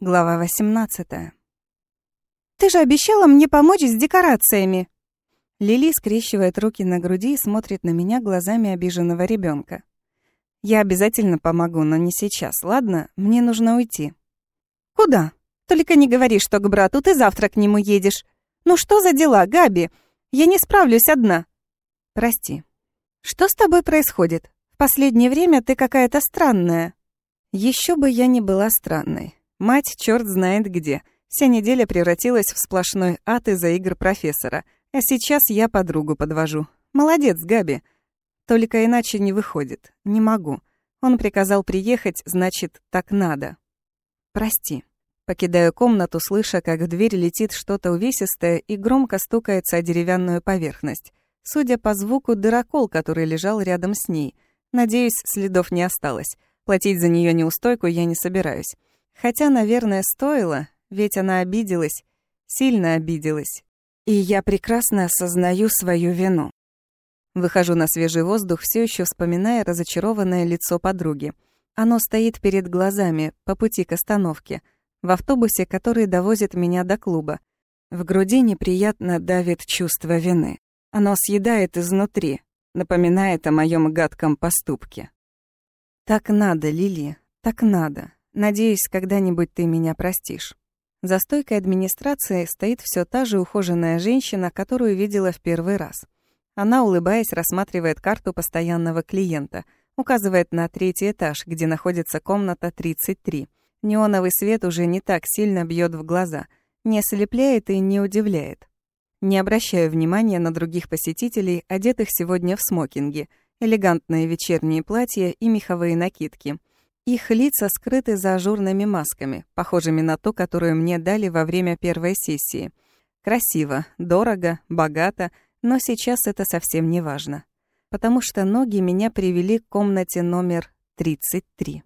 Глава 18. «Ты же обещала мне помочь с декорациями!» Лили скрещивает руки на груди и смотрит на меня глазами обиженного ребенка. «Я обязательно помогу, но не сейчас, ладно? Мне нужно уйти». «Куда? Только не говори, что к брату, ты завтра к нему едешь. Ну что за дела, Габи? Я не справлюсь одна». «Прости». «Что с тобой происходит? В последнее время ты какая-то странная». Еще бы я не была странной. Мать черт знает где. Вся неделя превратилась в сплошной ад из-за игр профессора. А сейчас я подругу подвожу. Молодец, Габи. Только иначе не выходит. Не могу. Он приказал приехать, значит, так надо. Прости. Покидаю комнату, слыша, как в дверь летит что-то увесистое и громко стукается о деревянную поверхность. Судя по звуку, дырокол, который лежал рядом с ней. Надеюсь, следов не осталось. Платить за нее неустойку я не собираюсь. Хотя, наверное, стоило, ведь она обиделась, сильно обиделась. И я прекрасно осознаю свою вину. Выхожу на свежий воздух, все еще вспоминая разочарованное лицо подруги. Оно стоит перед глазами, по пути к остановке, в автобусе, который довозит меня до клуба. В груди неприятно давит чувство вины. Оно съедает изнутри, напоминает о моем гадком поступке. Так надо, Лили, так надо. Надеюсь, когда-нибудь ты меня простишь. За стойкой администрации стоит все та же ухоженная женщина, которую видела в первый раз. Она, улыбаясь, рассматривает карту постоянного клиента, указывает на третий этаж, где находится комната 33. Неоновый свет уже не так сильно бьет в глаза, не ослепляет и не удивляет. Не обращаю внимания на других посетителей, одетых сегодня в смокинги, элегантные вечерние платья и меховые накидки – их лица скрыты за ажурными масками, похожими на ту, которую мне дали во время первой сессии. Красиво, дорого, богато, но сейчас это совсем не важно. Потому что ноги меня привели к комнате номер 33.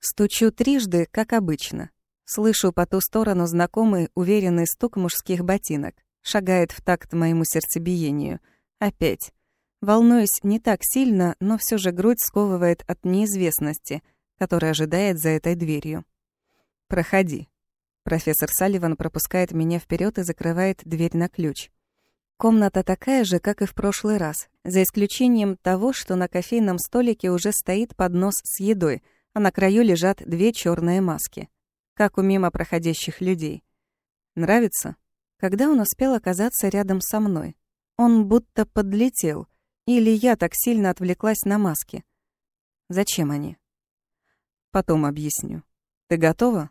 Стучу трижды, как обычно. Слышу по ту сторону знакомый, уверенный стук мужских ботинок. Шагает в такт моему сердцебиению. Опять. Волнуюсь не так сильно, но все же грудь сковывает от неизвестности, который ожидает за этой дверью. «Проходи». Профессор Салливан пропускает меня вперед и закрывает дверь на ключ. Комната такая же, как и в прошлый раз, за исключением того, что на кофейном столике уже стоит поднос с едой, а на краю лежат две черные маски, как у мимо проходящих людей. Нравится? Когда он успел оказаться рядом со мной? Он будто подлетел, или я так сильно отвлеклась на маски. Зачем они? Потом объясню. Ты готова?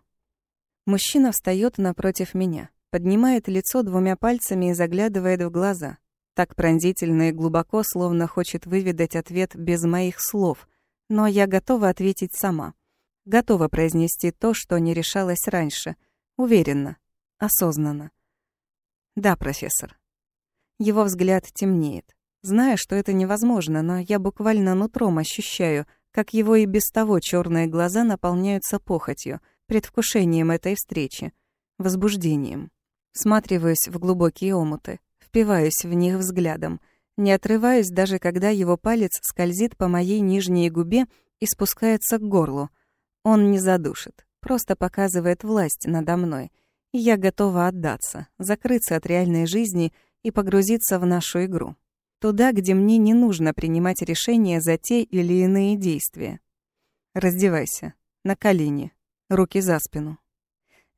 Мужчина встает напротив меня, поднимает лицо двумя пальцами и заглядывает в глаза. Так пронзительно и глубоко, словно хочет выведать ответ без моих слов. Но я готова ответить сама. Готова произнести то, что не решалось раньше. Уверенно, осознанно. Да, профессор. Его взгляд темнеет. Знаю, что это невозможно, но я буквально нутром ощущаю — как его и без того черные глаза наполняются похотью, предвкушением этой встречи, возбуждением. Всматриваюсь в глубокие омуты, впиваюсь в них взглядом, не отрываюсь даже когда его палец скользит по моей нижней губе и спускается к горлу. Он не задушит, просто показывает власть надо мной. Я готова отдаться, закрыться от реальной жизни и погрузиться в нашу игру. Туда, где мне не нужно принимать решения за те или иные действия. Раздевайся. На колени. Руки за спину.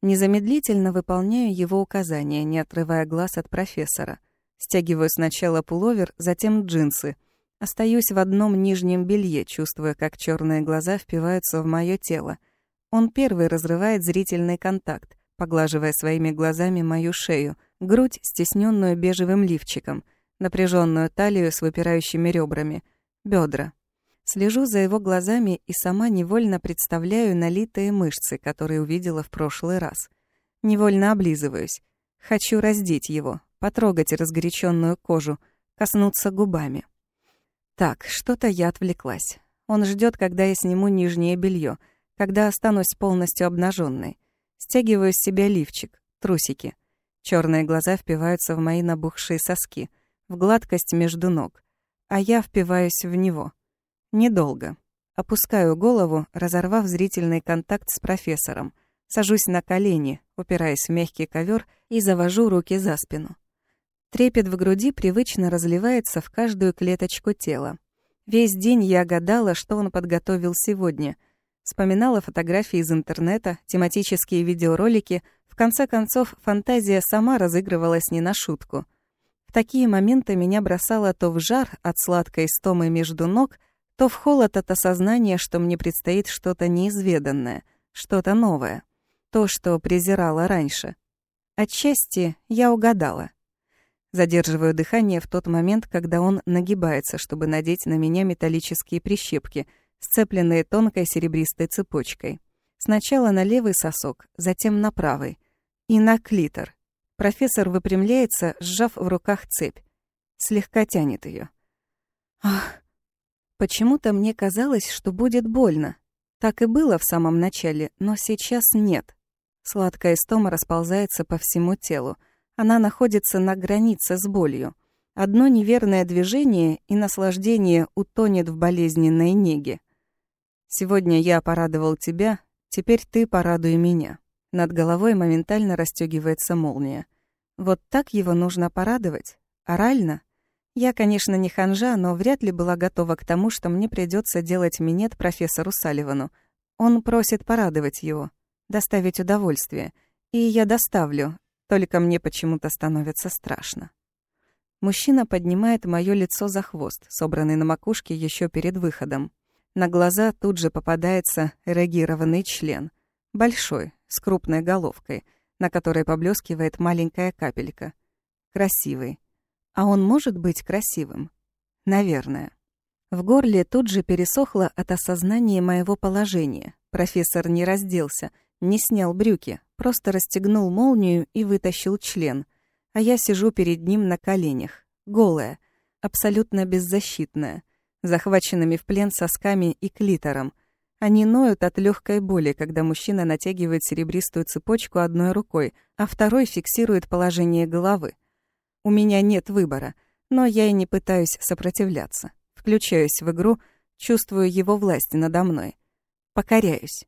Незамедлительно выполняю его указания, не отрывая глаз от профессора. Стягиваю сначала пуловер, затем джинсы. Остаюсь в одном нижнем белье, чувствуя, как черные глаза впиваются в мое тело. Он первый разрывает зрительный контакт, поглаживая своими глазами мою шею, грудь, стесненную бежевым лифчиком — напряженную талию с выпирающими ребрами, бедра. Слежу за его глазами и сама невольно представляю налитые мышцы, которые увидела в прошлый раз. Невольно облизываюсь. Хочу раздеть его, потрогать разгоряченную кожу, коснуться губами. Так, что-то я отвлеклась. Он ждет, когда я сниму нижнее белье, когда останусь полностью обнаженной. Стягиваю с себя лифчик, трусики. Черные глаза впиваются в мои набухшие соски — в гладкость между ног, а я впиваюсь в него. Недолго. Опускаю голову, разорвав зрительный контакт с профессором. Сажусь на колени, упираясь в мягкий ковер и завожу руки за спину. Трепет в груди привычно разливается в каждую клеточку тела. Весь день я гадала, что он подготовил сегодня. Вспоминала фотографии из интернета, тематические видеоролики. В конце концов, фантазия сама разыгрывалась не на шутку. Такие моменты меня бросало то в жар от сладкой стомы между ног, то в холод от осознания, что мне предстоит что-то неизведанное, что-то новое. То, что презирала раньше. Отчасти я угадала. Задерживаю дыхание в тот момент, когда он нагибается, чтобы надеть на меня металлические прищепки, сцепленные тонкой серебристой цепочкой. Сначала на левый сосок, затем на правый. И на клитор. Профессор выпрямляется, сжав в руках цепь. Слегка тянет ее. Ах! Почему-то мне казалось, что будет больно. Так и было в самом начале, но сейчас нет. Сладкая истома расползается по всему телу. Она находится на границе с болью. Одно неверное движение, и наслаждение утонет в болезненной неге. Сегодня я порадовал тебя, теперь ты порадуй меня. Над головой моментально расстегивается молния. Вот так его нужно порадовать? Орально? Я, конечно, не ханжа, но вряд ли была готова к тому, что мне придется делать минет профессору Салливану. Он просит порадовать его, доставить удовольствие. И я доставлю, только мне почему-то становится страшно. Мужчина поднимает моё лицо за хвост, собранный на макушке еще перед выходом. На глаза тут же попадается эрегированный член. Большой, с крупной головкой, на которой поблескивает маленькая капелька. Красивый. А он может быть красивым? Наверное. В горле тут же пересохло от осознания моего положения. Профессор не разделся, не снял брюки, просто расстегнул молнию и вытащил член. А я сижу перед ним на коленях, голая, абсолютно беззащитная, захваченными в плен сосками и клитором. Они ноют от легкой боли, когда мужчина натягивает серебристую цепочку одной рукой, а второй фиксирует положение головы. У меня нет выбора, но я и не пытаюсь сопротивляться. Включаюсь в игру, чувствую его власть надо мной. Покоряюсь.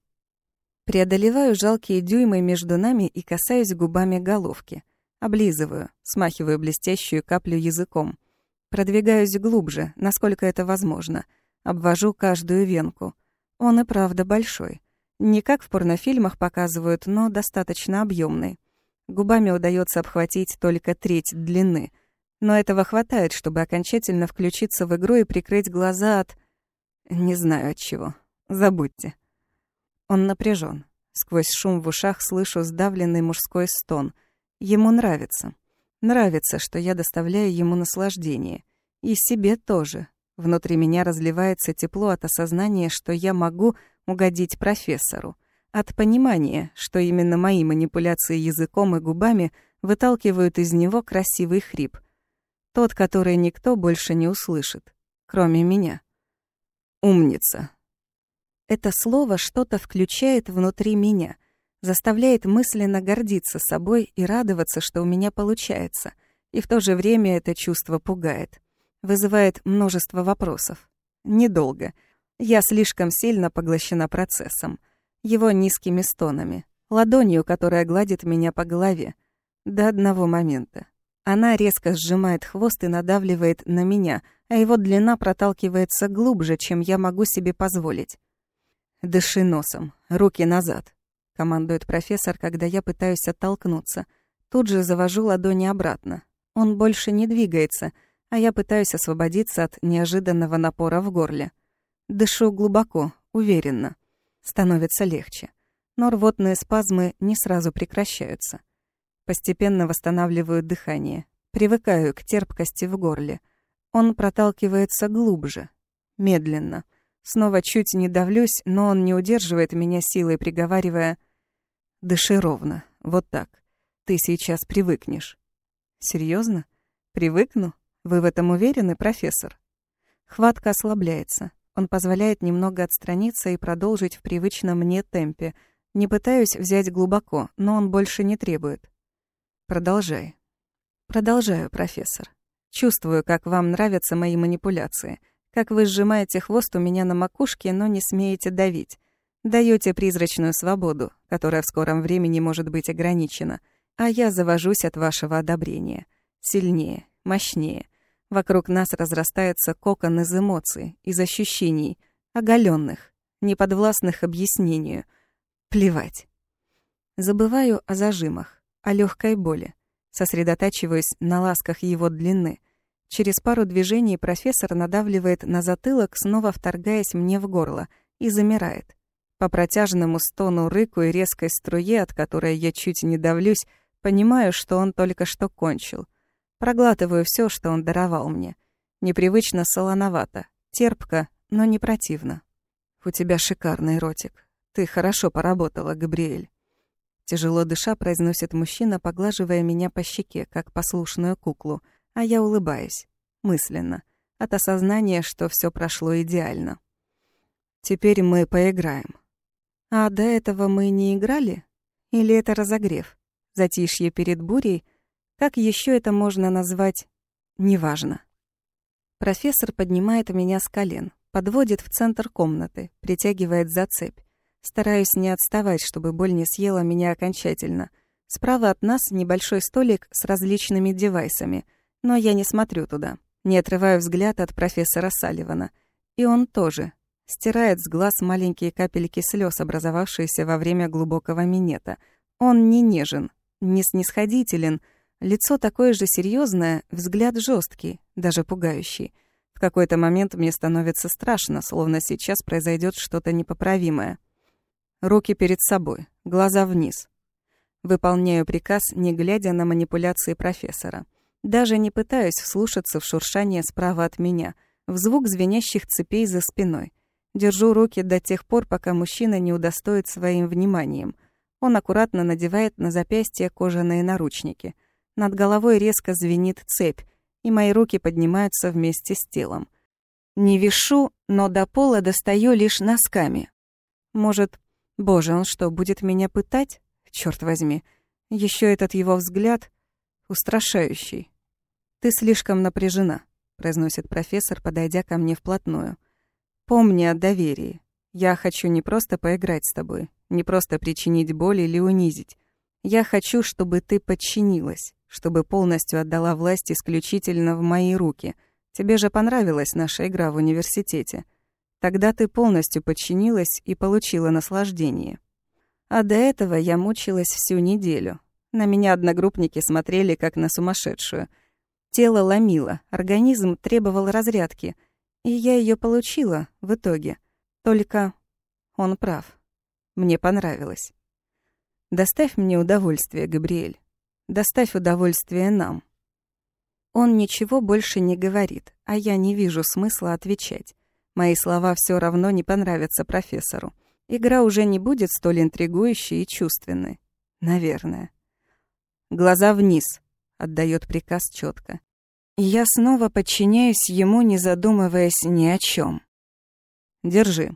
Преодолеваю жалкие дюймы между нами и касаюсь губами головки. Облизываю, смахиваю блестящую каплю языком. Продвигаюсь глубже, насколько это возможно. Обвожу каждую венку. Он и правда большой. Не как в порнофильмах показывают, но достаточно объемный. Губами удается обхватить только треть длины. Но этого хватает, чтобы окончательно включиться в игру и прикрыть глаза от... Не знаю от чего. Забудьте. Он напряжен. Сквозь шум в ушах слышу сдавленный мужской стон. Ему нравится. Нравится, что я доставляю ему наслаждение. И себе тоже. Внутри меня разливается тепло от осознания, что я могу угодить профессору. От понимания, что именно мои манипуляции языком и губами выталкивают из него красивый хрип. Тот, который никто больше не услышит, кроме меня. «Умница», это слово что-то включает внутри меня, заставляет мысленно гордиться собой и радоваться, что у меня получается. И в то же время это чувство пугает. Вызывает множество вопросов. Недолго. Я слишком сильно поглощена процессом. Его низкими стонами. Ладонью, которая гладит меня по голове. До одного момента. Она резко сжимает хвост и надавливает на меня, а его длина проталкивается глубже, чем я могу себе позволить. «Дыши носом, руки назад», — командует профессор, когда я пытаюсь оттолкнуться. Тут же завожу ладони обратно. Он больше не двигается, а я пытаюсь освободиться от неожиданного напора в горле. Дышу глубоко, уверенно. Становится легче. Но рвотные спазмы не сразу прекращаются. Постепенно восстанавливаю дыхание. Привыкаю к терпкости в горле. Он проталкивается глубже. Медленно. Снова чуть не давлюсь, но он не удерживает меня силой, приговаривая «Дыши ровно, вот так. Ты сейчас привыкнешь». Серьезно? Привыкну? Вы в этом уверены, профессор? Хватка ослабляется. Он позволяет немного отстраниться и продолжить в привычном мне темпе. Не пытаюсь взять глубоко, но он больше не требует. Продолжай. Продолжаю, профессор. Чувствую, как вам нравятся мои манипуляции — как вы сжимаете хвост у меня на макушке, но не смеете давить. Даете призрачную свободу, которая в скором времени может быть ограничена, а я завожусь от вашего одобрения. Сильнее, мощнее. Вокруг нас разрастается кокон из эмоций, из ощущений, оголенных, неподвластных объяснению. Плевать. Забываю о зажимах, о легкой боли. Сосредотачиваюсь на ласках его длины. Через пару движений профессор надавливает на затылок, снова вторгаясь мне в горло, и замирает. По протяжному стону рыку и резкой струе, от которой я чуть не давлюсь, понимаю, что он только что кончил. Проглатываю все, что он даровал мне. Непривычно солоновато, терпко, но не противно. «У тебя шикарный ротик. Ты хорошо поработала, Габриэль». Тяжело дыша, произносит мужчина, поглаживая меня по щеке, как послушную куклу, а я улыбаюсь, мысленно, от осознания, что все прошло идеально. «Теперь мы поиграем». А до этого мы не играли? Или это разогрев? Затишье перед бурей? Как еще это можно назвать? Неважно. Профессор поднимает меня с колен, подводит в центр комнаты, притягивает за цепь. Стараюсь не отставать, чтобы боль не съела меня окончательно. Справа от нас небольшой столик с различными девайсами, но я не смотрю туда. Не отрываю взгляд от профессора Салливана. И он тоже, Стирает с глаз маленькие капельки слез, образовавшиеся во время глубокого минета. Он не нежен, не снисходителен, лицо такое же серьезное, взгляд жесткий, даже пугающий. В какой-то момент мне становится страшно, словно сейчас произойдет что-то непоправимое. Руки перед собой, глаза вниз. Выполняю приказ, не глядя на манипуляции профессора. Даже не пытаюсь вслушаться в шуршание справа от меня, в звук звенящих цепей за спиной. Держу руки до тех пор, пока мужчина не удостоит своим вниманием. Он аккуратно надевает на запястье кожаные наручники. Над головой резко звенит цепь, и мои руки поднимаются вместе с телом. Не вишу, но до пола достаю лишь носками. Может, боже, он что, будет меня пытать? Черт возьми. Еще этот его взгляд устрашающий. Ты слишком напряжена, произносит профессор, подойдя ко мне вплотную. Помни о доверии. Я хочу не просто поиграть с тобой, не просто причинить боль или унизить. Я хочу, чтобы ты подчинилась, чтобы полностью отдала власть исключительно в мои руки. Тебе же понравилась наша игра в университете. Тогда ты полностью подчинилась и получила наслаждение. А до этого я мучилась всю неделю. На меня одногруппники смотрели как на сумасшедшую. Тело ломило, организм требовал разрядки — и я ее получила в итоге. Только он прав. Мне понравилось. Доставь мне удовольствие, Габриэль. Доставь удовольствие нам. Он ничего больше не говорит, а я не вижу смысла отвечать. Мои слова все равно не понравятся профессору. Игра уже не будет столь интригующей и чувственной. Наверное. Глаза вниз, отдает приказ четко. Я снова подчиняюсь ему, не задумываясь ни о чем. Держи.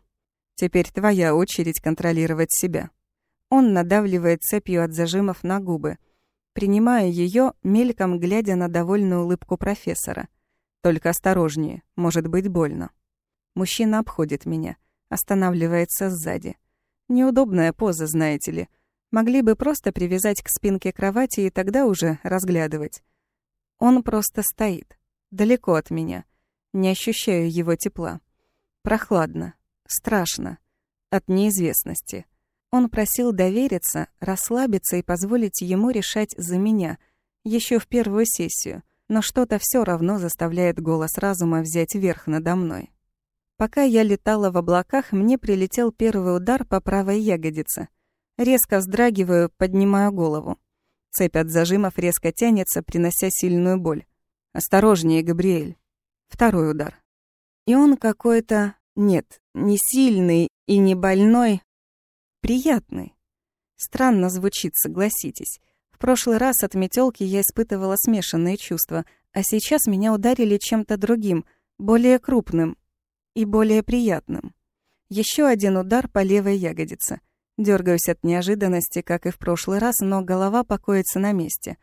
Теперь твоя очередь контролировать себя. Он надавливает цепью от зажимов на губы, принимая ее, мельком глядя на довольную улыбку профессора. Только осторожнее, может быть больно. Мужчина обходит меня, останавливается сзади. Неудобная поза, знаете ли. Могли бы просто привязать к спинке кровати и тогда уже разглядывать. Он просто стоит, далеко от меня. Не ощущаю его тепла. Прохладно, страшно, от неизвестности. Он просил довериться, расслабиться и позволить ему решать за меня, еще в первую сессию, но что-то все равно заставляет голос разума взять верх надо мной. Пока я летала в облаках, мне прилетел первый удар по правой ягодице. Резко вздрагиваю, поднимаю голову. Цепь от зажимов резко тянется, принося сильную боль. «Осторожнее, Габриэль». Второй удар. И он какой-то... Нет, не сильный и не больной. Приятный. Странно звучит, согласитесь. В прошлый раз от метелки я испытывала смешанные чувства, а сейчас меня ударили чем-то другим, более крупным и более приятным. Еще один удар по левой ягодице. Дергаюсь от неожиданности, как и в прошлый раз, но голова покоится на месте.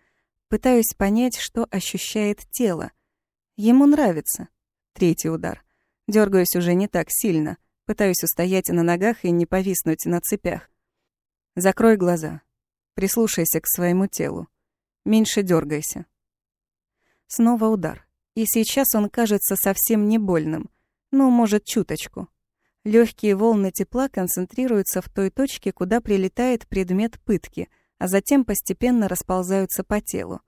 Пытаюсь понять, что ощущает тело. Ему нравится. Третий удар. Дергаюсь уже не так сильно. Пытаюсь устоять на ногах и не повиснуть на цепях. Закрой глаза. Прислушайся к своему телу. Меньше дергайся. Снова удар. И сейчас он кажется совсем не больным. Ну, может, чуточку. Легкие волны тепла концентрируются в той точке, куда прилетает предмет пытки, а затем постепенно расползаются по телу.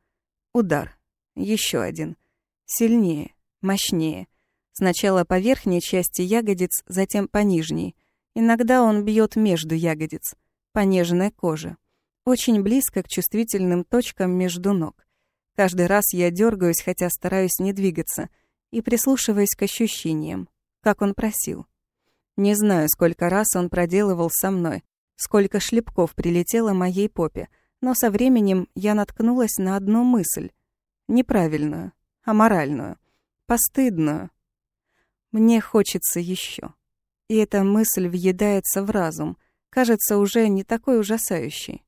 Удар. Еще один. Сильнее, мощнее. Сначала по верхней части ягодиц, затем по нижней. Иногда он бьет между ягодиц, по нежной коже. Очень близко к чувствительным точкам между ног. Каждый раз я дергаюсь, хотя стараюсь не двигаться, и прислушиваюсь к ощущениям, как он просил. Не знаю, сколько раз он проделывал со мной, сколько шлепков прилетело моей попе, но со временем я наткнулась на одну мысль. Неправильную, аморальную, постыдную. Мне хочется еще. И эта мысль въедается в разум, кажется уже не такой ужасающей.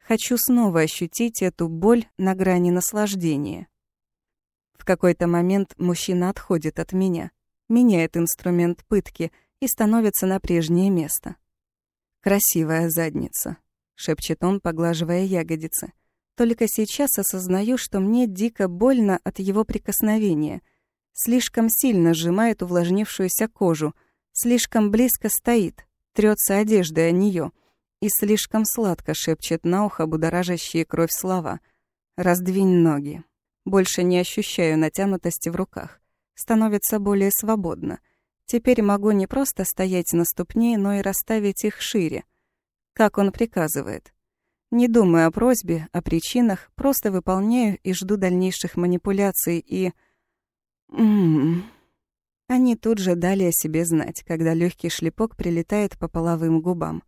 Хочу снова ощутить эту боль на грани наслаждения. В какой-то момент мужчина отходит от меня, меняет инструмент пытки и становится на прежнее место. «Красивая задница», — шепчет он, поглаживая ягодицы. «Только сейчас осознаю, что мне дико больно от его прикосновения. Слишком сильно сжимает увлажнившуюся кожу, слишком близко стоит, трется одеждой о нее и слишком сладко шепчет на ухо будоражащие кровь слова. «Раздвинь ноги». Больше не ощущаю натянутости в руках. Становится более свободно — Теперь могу не просто стоять на ступне, но и расставить их шире. Как он приказывает. Не думаю о просьбе, о причинах, просто выполняю и жду дальнейших манипуляций и... Ммм... Они тут же дали о себе знать, когда легкий шлепок прилетает по половым губам.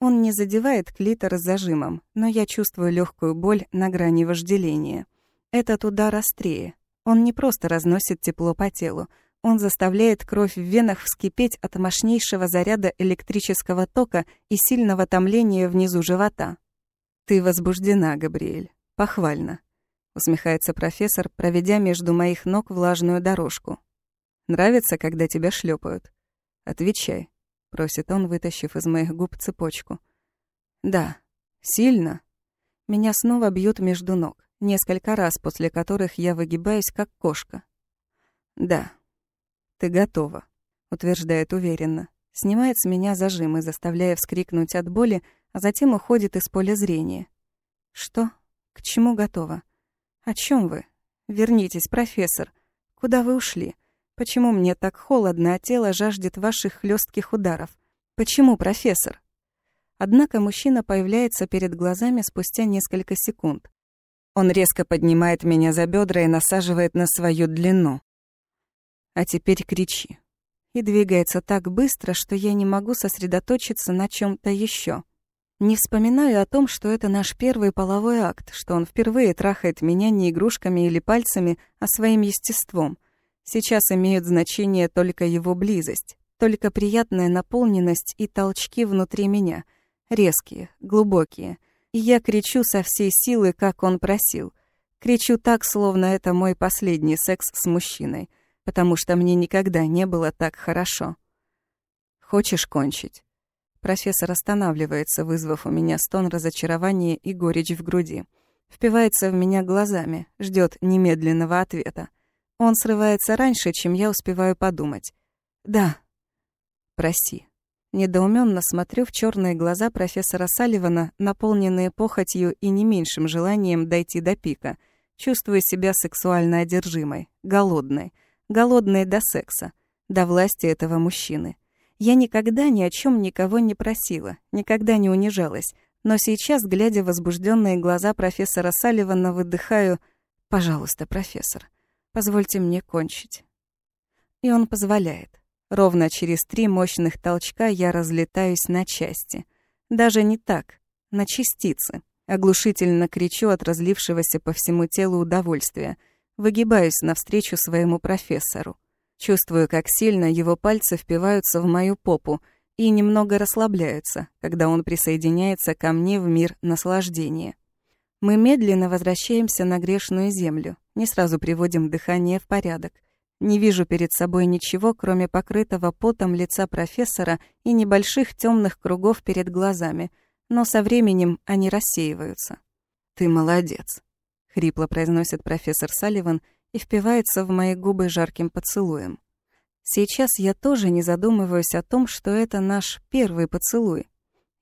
Он не задевает клитор зажимом, но я чувствую легкую боль на грани вожделения. Этот удар острее. Он не просто разносит тепло по телу, он заставляет кровь в венах вскипеть от мощнейшего заряда электрического тока и сильного томления внизу живота. «Ты возбуждена, Габриэль. Похвально», — усмехается профессор, проведя между моих ног влажную дорожку. «Нравится, когда тебя шлепают? Отвечай», — просит он, вытащив из моих губ цепочку. «Да. Сильно?» Меня снова бьют между ног, несколько раз после которых я выгибаюсь, как кошка. «Да», «Ты готова», — утверждает уверенно. Снимает с меня зажимы, заставляя вскрикнуть от боли, а затем уходит из поля зрения. «Что? К чему готова? О чем вы? Вернитесь, профессор. Куда вы ушли? Почему мне так холодно, а тело жаждет ваших хлестких ударов? Почему, профессор?» Однако мужчина появляется перед глазами спустя несколько секунд. Он резко поднимает меня за бедра и насаживает на свою длину. А теперь кричи. И двигается так быстро, что я не могу сосредоточиться на чем то еще. Не вспоминаю о том, что это наш первый половой акт, что он впервые трахает меня не игрушками или пальцами, а своим естеством. Сейчас имеют значение только его близость, только приятная наполненность и толчки внутри меня, резкие, глубокие. И я кричу со всей силы, как он просил. Кричу так, словно это мой последний секс с мужчиной потому что мне никогда не было так хорошо. Хочешь кончить? Профессор останавливается, вызвав у меня стон разочарования и горечь в груди. Впивается в меня глазами, ждет немедленного ответа. Он срывается раньше, чем я успеваю подумать. «Да». «Проси». Недоуменно смотрю в черные глаза профессора Салливана, наполненные похотью и не меньшим желанием дойти до пика. Чувствую себя сексуально одержимой, голодной — голодные до секса, до власти этого мужчины. Я никогда ни о чем никого не просила, никогда не унижалась, но сейчас, глядя в возбужденные глаза профессора Салливана, выдыхаю «Пожалуйста, профессор, позвольте мне кончить». И он позволяет. Ровно через три мощных толчка я разлетаюсь на части. Даже не так, на частицы. Оглушительно кричу от разлившегося по всему телу удовольствия — Выгибаюсь навстречу своему профессору. Чувствую, как сильно его пальцы впиваются в мою попу и немного расслабляются, когда он присоединяется ко мне в мир наслаждения. Мы медленно возвращаемся на грешную землю, не сразу приводим дыхание в порядок. Не вижу перед собой ничего, кроме покрытого потом лица профессора и небольших темных кругов перед глазами, но со временем они рассеиваются. «Ты молодец», — хрипло произносит профессор Салливан и впивается в мои губы жарким поцелуем. Сейчас я тоже не задумываюсь о том, что это наш первый поцелуй.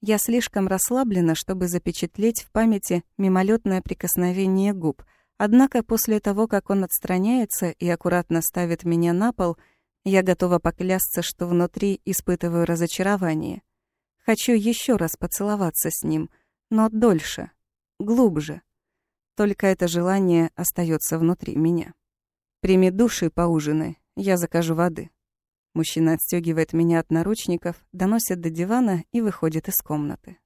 Я слишком расслаблена, чтобы запечатлеть в памяти мимолетное прикосновение губ. Однако после того, как он отстраняется и аккуратно ставит меня на пол, я готова поклясться, что внутри испытываю разочарование. Хочу еще раз поцеловаться с ним, но дольше, глубже. Только это желание остается внутри меня. Прими душ и поужинай, я закажу воды. Мужчина отстегивает меня от наручников, доносит до дивана и выходит из комнаты.